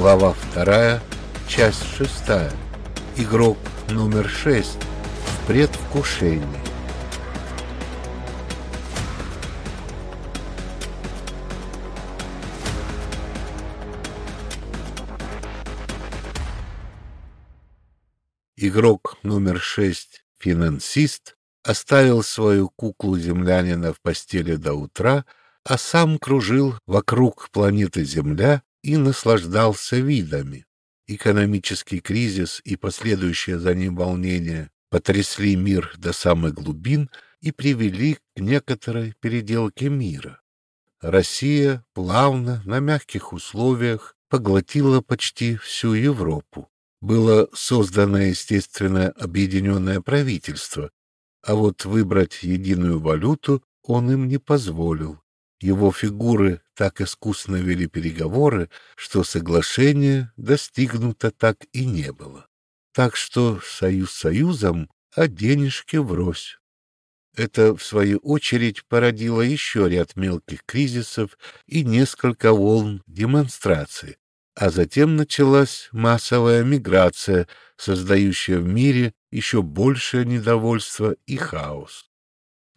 Глава вторая, часть шестая. Игрок номер шесть в предвкушении. Игрок номер шесть, финансист, оставил свою куклу землянина в постели до утра, а сам кружил вокруг планеты Земля и наслаждался видами. Экономический кризис и последующее за ним волнение потрясли мир до самых глубин и привели к некоторой переделке мира. Россия плавно, на мягких условиях, поглотила почти всю Европу было создано, естественно, объединенное правительство, а вот выбрать единую валюту он им не позволил. Его фигуры так искусно вели переговоры, что соглашения достигнуто так и не было. Так что союз союзом, а денежки врозь. Это, в свою очередь, породило еще ряд мелких кризисов и несколько волн демонстраций, а затем началась массовая миграция, создающая в мире еще большее недовольство и хаос.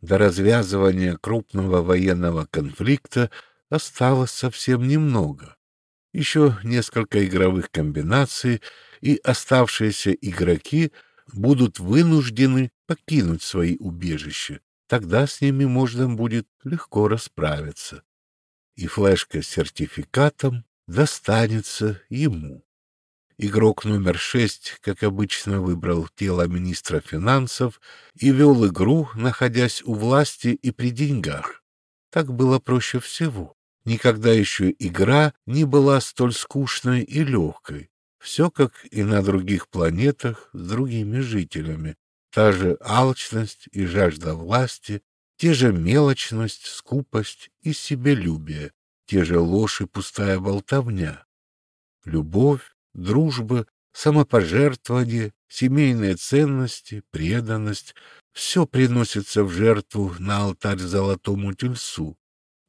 До развязывания крупного военного конфликта осталось совсем немного. Еще несколько игровых комбинаций, и оставшиеся игроки будут вынуждены покинуть свои убежища. Тогда с ними можно будет легко расправиться. И флешка с сертификатом достанется ему. Игрок номер шесть, как обычно, выбрал тело министра финансов и вел игру, находясь у власти и при деньгах. Так было проще всего. Никогда еще игра не была столь скучной и легкой. Все как и на других планетах с другими жителями. Та же алчность и жажда власти, те же мелочность, скупость и себелюбие те же ложь и пустая болтовня. Любовь, дружба, самопожертвование, семейные ценности, преданность — все приносится в жертву на алтарь золотому тельцу.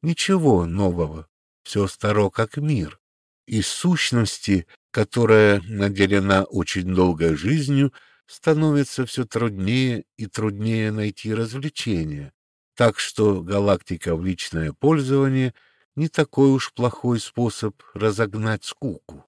Ничего нового, все старо как мир. Из сущности, которая наделена очень долгой жизнью, становится все труднее и труднее найти развлечения. Так что галактика в личное пользование — не такой уж плохой способ разогнать скуку.